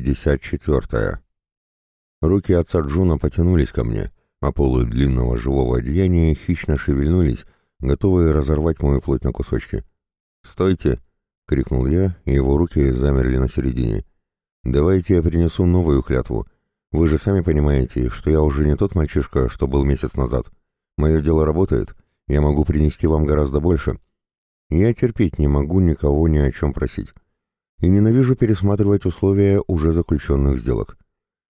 54. Руки отца Джуна потянулись ко мне, а полы длинного живого одеяния хищно шевельнулись, готовые разорвать мою плоть на кусочки. «Стойте!» — крикнул я, и его руки замерли на середине. «Давайте я принесу новую клятву. Вы же сами понимаете, что я уже не тот мальчишка, что был месяц назад. Мое дело работает, я могу принести вам гораздо больше. Я терпеть не могу никого ни о чем просить. И ненавижу пересматривать условия уже заключенных сделок.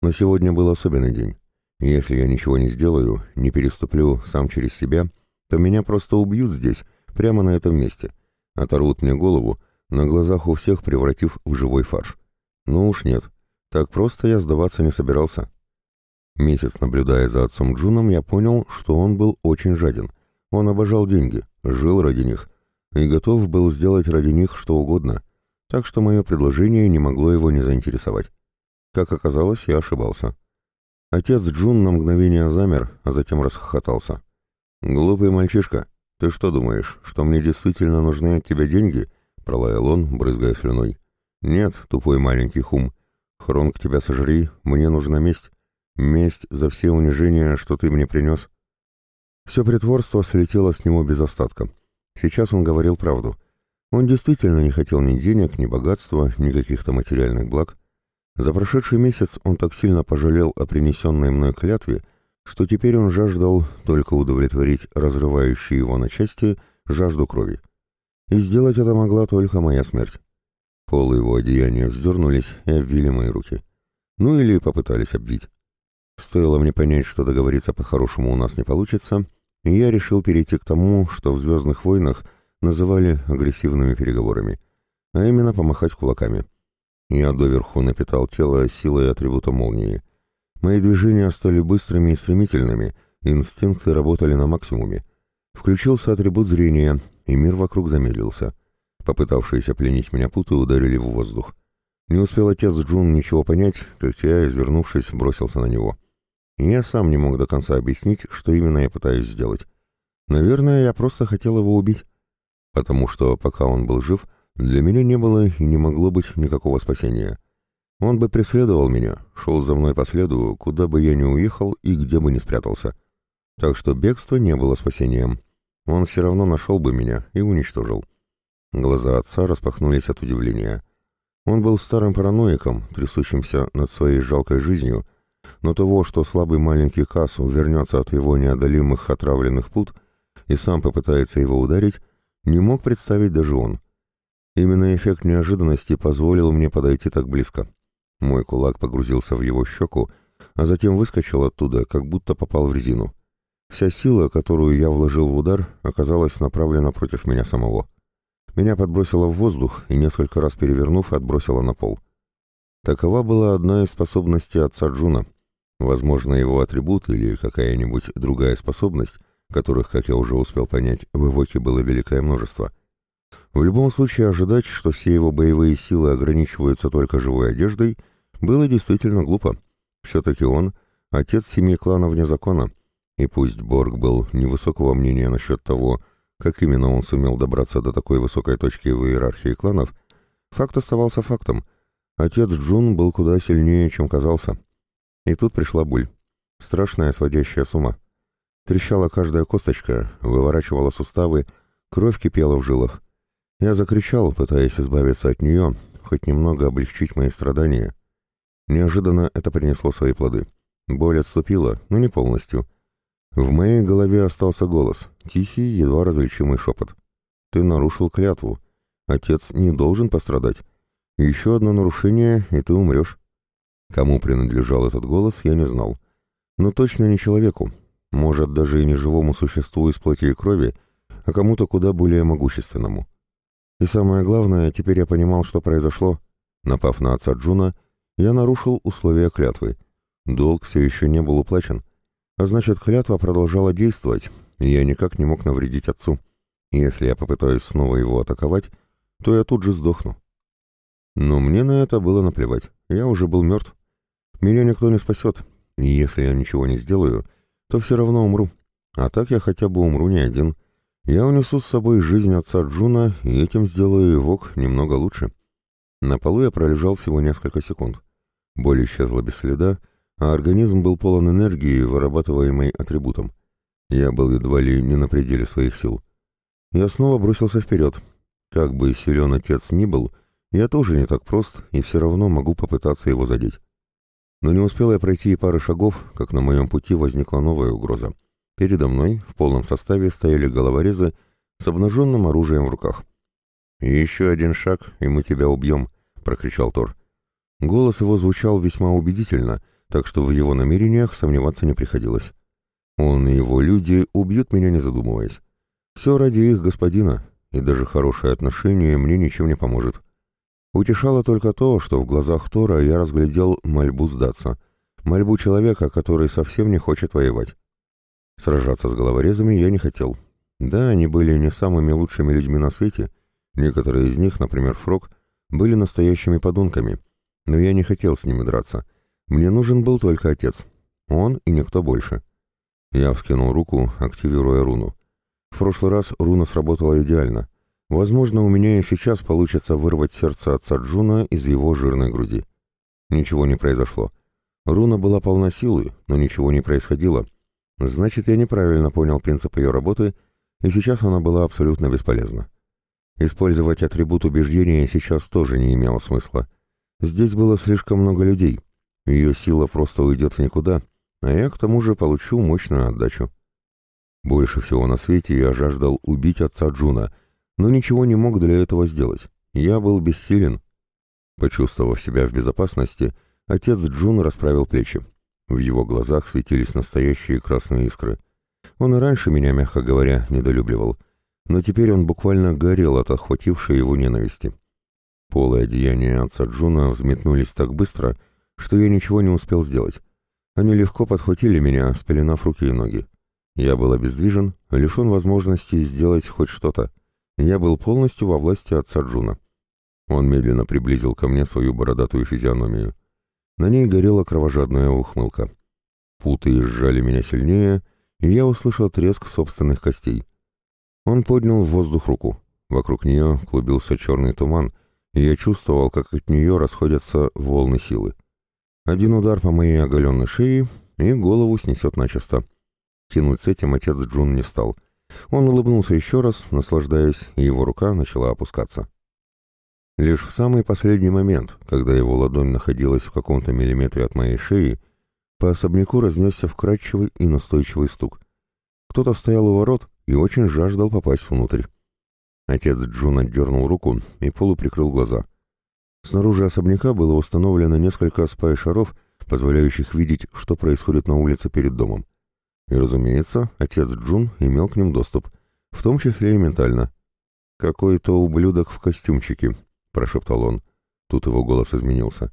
Но сегодня был особенный день. Если я ничего не сделаю, не переступлю сам через себя, то меня просто убьют здесь, прямо на этом месте. Оторвут мне голову, на глазах у всех превратив в живой фарш. Ну уж нет, так просто я сдаваться не собирался. Месяц наблюдая за отцом Джуном, я понял, что он был очень жаден. Он обожал деньги, жил ради них и готов был сделать ради них что угодно, так что мое предложение не могло его не заинтересовать. Как оказалось, я ошибался. Отец Джун на мгновение замер, а затем расхохотался. «Глупый мальчишка, ты что думаешь, что мне действительно нужны от тебя деньги?» — пролаял он, брызгая слюной. «Нет, тупой маленький хум. Хронг тебя сожри, мне нужна месть. Месть за все унижения, что ты мне принес. Все притворство слетело с него без остатка. Сейчас он говорил правду. Он действительно не хотел ни денег, ни богатства, ни каких-то материальных благ. За прошедший месяц он так сильно пожалел о принесенной мной клятве, что теперь он жаждал только удовлетворить разрывающую его на части жажду крови. И сделать это могла только моя смерть. Полы его одеяния вздернулись и обвили мои руки. Ну или попытались обвить. Стоило мне понять, что договориться по-хорошему у нас не получится, и я решил перейти к тому, что в «Звездных войнах» называли агрессивными переговорами, а именно помахать кулаками. Я доверху напитал тело силой атрибута молнии. Мои движения стали быстрыми и стремительными, инстинкты работали на максимуме. Включился атрибут зрения, и мир вокруг замедлился. Попытавшиеся пленить меня путы ударили в воздух. Не успел отец Джун ничего понять, как я, извернувшись, бросился на него. Я сам не мог до конца объяснить, что именно я пытаюсь сделать. Наверное, я просто хотел его убить. Потому что, пока он был жив, для меня не было и не могло быть никакого спасения. Он бы преследовал меня, шел за мной по следу, куда бы я ни уехал и где бы ни спрятался. Так что бегство не было спасением. Он все равно нашел бы меня и уничтожил. Глаза отца распахнулись от удивления. Он был старым параноиком, трясущимся над своей жалкой жизнью, но того, что слабый маленький Касс вернется от его неодолимых отравленных пут и сам попытается его ударить, не мог представить даже он. Именно эффект неожиданности позволил мне подойти так близко. Мой кулак погрузился в его щеку, а затем выскочил оттуда, как будто попал в резину. Вся сила, которую я вложил в удар, оказалась направлена против меня самого. Меня подбросило в воздух и, несколько раз перевернув, отбросило на пол. Такова была одна из способностей отца Джуна. Возможно, его атрибут или какая-нибудь другая способность, которых, как я уже успел понять, в Эвоке было великое множество. В любом случае ожидать, что все его боевые силы ограничиваются только живой одеждой, было действительно глупо. Все-таки он — отец семьи клана вне закона, и пусть Борг был невысокого мнения насчет того, как именно он сумел добраться до такой высокой точки в иерархии кланов, факт оставался фактом — Отец Джун был куда сильнее, чем казался. И тут пришла боль. Страшная, сводящая с ума. Трещала каждая косточка, выворачивала суставы, кровь кипела в жилах. Я закричал, пытаясь избавиться от нее, хоть немного облегчить мои страдания. Неожиданно это принесло свои плоды. Боль отступила, но не полностью. В моей голове остался голос, тихий, едва различимый шепот. «Ты нарушил клятву. Отец не должен пострадать. Еще одно нарушение, и ты умрешь. Кому принадлежал этот голос, я не знал. Но точно не человеку. Может, даже и не живому существу из плоти и крови, а кому-то куда более могущественному. И самое главное, теперь я понимал, что произошло. Напав на отца Джуна, я нарушил условия клятвы. Долг все еще не был уплачен. А значит, клятва продолжала действовать, и я никак не мог навредить отцу. И если я попытаюсь снова его атаковать, то я тут же сдохну. Но мне на это было наплевать. Я уже был мертв. Меня никто не спасет. И если я ничего не сделаю, то все равно умру. А так я хотя бы умру не один. Я унесу с собой жизнь отца Джуна, и этим сделаю Вок немного лучше. На полу я пролежал всего несколько секунд. Боль исчезла без следа, а организм был полон энергии, вырабатываемой атрибутом. Я был едва ли не на пределе своих сил. Я снова бросился вперед. Как бы силен отец ни был, я тоже не так прост и все равно могу попытаться его задеть. Но не успел я пройти и пары шагов, как на моем пути возникла новая угроза. Передо мной в полном составе стояли головорезы с обнаженным оружием в руках. «Еще один шаг, и мы тебя убьем», — прокричал Тор. Голос его звучал весьма убедительно, так что в его намерениях сомневаться не приходилось. Он и его люди убьют меня, не задумываясь. Все ради их господина, и даже хорошее отношение мне ничем не поможет. Утешало только то, что в глазах Тора я разглядел мольбу сдаться, мольбу человека, который совсем не хочет воевать. Сражаться с головорезами я не хотел. Да, они были не самыми лучшими людьми на свете, некоторые из них, например, Фрог, были настоящими подонками, но я не хотел с ними драться. Мне нужен был только отец. Он и никто больше. Я вскинул руку, активируя руну. В прошлый раз руна сработала идеально. Возможно, у меня и сейчас получится вырвать сердце отца Джуна из его жирной груди. Ничего не произошло. Руна была полна силы, но ничего не происходило. Значит, я неправильно понял принцип ее работы, и сейчас она была абсолютно бесполезна. Использовать атрибут убеждения сейчас тоже не имело смысла. Здесь было слишком много людей. Ее сила просто уйдет в никуда, а я к тому же получу мощную отдачу. Больше всего на свете я жаждал убить отца Джуна — но ничего не мог для этого сделать. Я был бессилен. Почувствовав себя в безопасности, отец Джун расправил плечи. В его глазах светились настоящие красные искры. Он и раньше меня, мягко говоря, недолюбливал, но теперь он буквально горел от охватившей его ненависти. Полы одеяния отца Джуна взметнулись так быстро, что я ничего не успел сделать. Они легко подхватили меня, спеленав руки и ноги. Я был обездвижен, лишен возможности сделать хоть что-то. Я был полностью во власти отца Джуна. Он медленно приблизил ко мне свою бородатую физиономию. На ней горела кровожадная ухмылка. Путы сжали меня сильнее, и я услышал треск собственных костей. Он поднял в воздух руку. Вокруг нее клубился черный туман, и я чувствовал, как от нее расходятся волны силы. Один удар по моей оголенной шее, и голову снесет начисто. Тянуть с этим отец Джун не стал — он улыбнулся еще раз, наслаждаясь, и его рука начала опускаться. Лишь в самый последний момент, когда его ладонь находилась в каком-то миллиметре от моей шеи, по особняку разнесся вкрадчивый и настойчивый стук. Кто-то стоял у ворот и очень жаждал попасть внутрь. Отец Джун дернул руку и полуприкрыл глаза. Снаружи особняка было установлено несколько спай-шаров, позволяющих видеть, что происходит на улице перед домом. И, разумеется, отец Джун имел к ним доступ, в том числе и ментально. «Какой-то ублюдок в костюмчике», — прошептал он. Тут его голос изменился.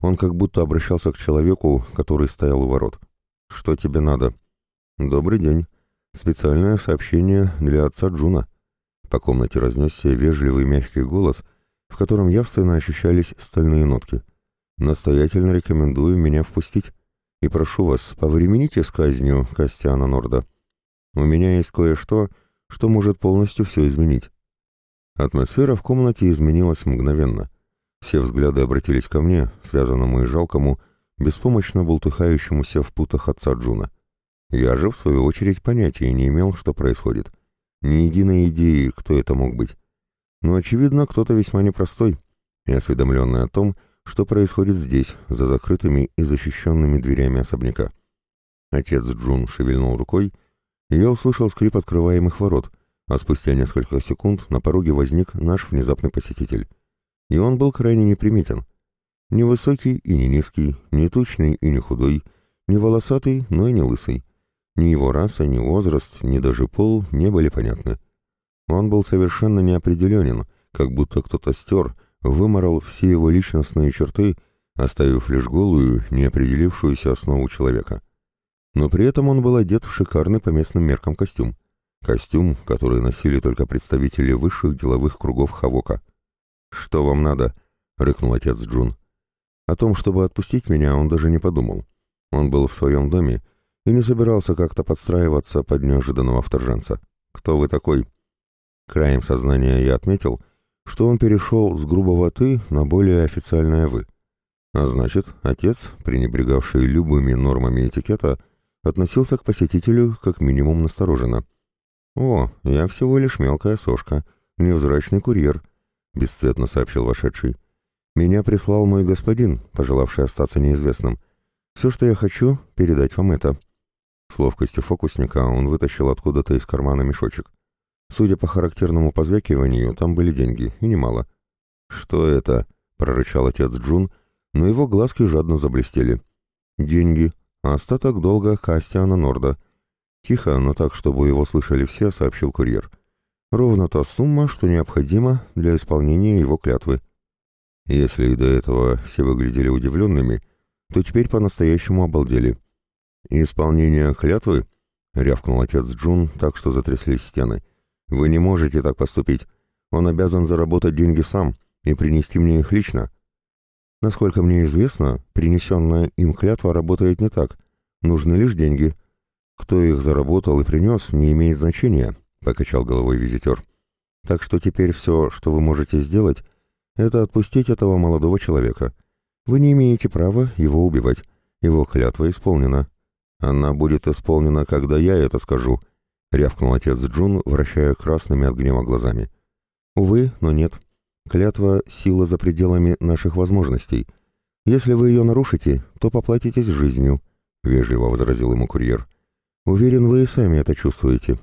Он как будто обращался к человеку, который стоял у ворот. «Что тебе надо?» «Добрый день. Специальное сообщение для отца Джуна». По комнате разнесся вежливый мягкий голос, в котором явственно ощущались стальные нотки. «Настоятельно рекомендую меня впустить». И прошу вас, повремените с казнью Костяна Норда. У меня есть кое-что, что может полностью все изменить». Атмосфера в комнате изменилась мгновенно. Все взгляды обратились ко мне, связанному и жалкому, беспомощно бултыхающемуся в путах отца Джуна. Я же, в свою очередь, понятия не имел, что происходит. Ни единой идеи, кто это мог быть. Но, очевидно, кто-то весьма непростой и осведомленный о том, что происходит здесь, за закрытыми и защищенными дверями особняка. Отец Джун шевельнул рукой, и я услышал скрип открываемых ворот, а спустя несколько секунд на пороге возник наш внезапный посетитель. И он был крайне неприметен. Не высокий и не низкий, не тучный и не худой, не волосатый, но и не лысый. Ни его раса, ни возраст, ни даже пол не были понятны. Он был совершенно неопределенен, как будто кто-то стер, выморал все его личностные черты, оставив лишь голую, неопределившуюся основу человека. Но при этом он был одет в шикарный по местным меркам костюм. Костюм, который носили только представители высших деловых кругов Хавока. «Что вам надо?» — рыкнул отец Джун. О том, чтобы отпустить меня, он даже не подумал. Он был в своем доме и не собирался как-то подстраиваться под неожиданного вторженца. «Кто вы такой?» Краем сознания я отметил, что он перешел с грубого «ты» на более официальное «вы». А значит, отец, пренебрегавший любыми нормами этикета, относился к посетителю как минимум настороженно. «О, я всего лишь мелкая сошка, невзрачный курьер», — бесцветно сообщил вошедший. «Меня прислал мой господин, пожелавший остаться неизвестным. Все, что я хочу, передать вам это». С ловкостью фокусника он вытащил откуда-то из кармана мешочек. Судя по характерному позвякиванию, там были деньги, и немало. «Что это?» — прорычал отец Джун, но его глазки жадно заблестели. «Деньги, а остаток долга Кастиана Норда». Тихо, но так, чтобы его слышали все, сообщил курьер. «Ровно та сумма, что необходима для исполнения его клятвы». Если и до этого все выглядели удивленными, то теперь по-настоящему обалдели. «Исполнение клятвы?» — рявкнул отец Джун так, что затряслись стены. «Вы не можете так поступить. Он обязан заработать деньги сам и принести мне их лично». «Насколько мне известно, принесенная им клятва работает не так. Нужны лишь деньги. Кто их заработал и принес, не имеет значения», — покачал головой визитер. «Так что теперь все, что вы можете сделать, это отпустить этого молодого человека. Вы не имеете права его убивать. Его клятва исполнена». «Она будет исполнена, когда я это скажу», — рявкнул отец Джун, вращая красными от гнева глазами. «Увы, но нет. Клятва — сила за пределами наших возможностей. Если вы ее нарушите, то поплатитесь жизнью», — вежливо возразил ему курьер. «Уверен, вы и сами это чувствуете».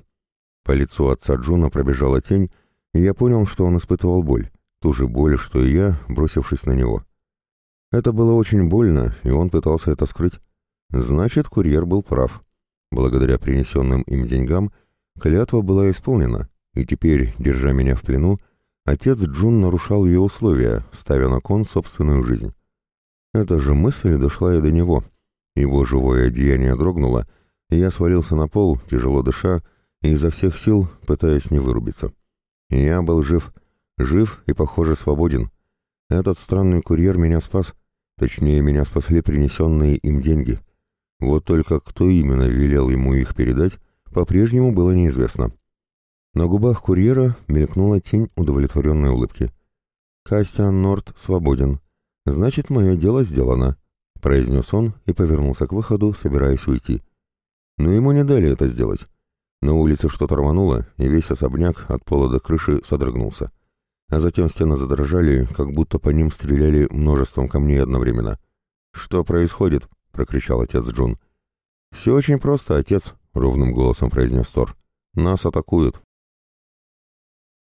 По лицу отца Джуна пробежала тень, и я понял, что он испытывал боль, ту же боль, что и я, бросившись на него. Это было очень больно, и он пытался это скрыть. Значит, курьер был прав. Благодаря принесенным им деньгам клятва была исполнена, и теперь, держа меня в плену, отец Джун нарушал ее условия, ставя на кон собственную жизнь. Эта же мысль дошла и до него. Его живое одеяние дрогнуло, и я свалился на пол, тяжело дыша, и изо всех сил пытаясь не вырубиться. я был жив, жив и, похоже, свободен. Этот странный курьер меня спас, точнее, меня спасли принесенные им деньги. Вот только кто именно велел ему их передать, по-прежнему было неизвестно. На губах курьера мелькнула тень удовлетворенной улыбки. «Кастиан Норт свободен. Значит, мое дело сделано», — произнес он и повернулся к выходу, собираясь уйти. Но ему не дали это сделать. На улице что-то рвануло, и весь особняк от пола до крыши содрогнулся. А затем стены задрожали, как будто по ним стреляли множеством камней одновременно. «Что происходит?» Прокричал отец Джун. «Все очень просто, отец», — ровным голосом произнес Тор. «Нас атакуют».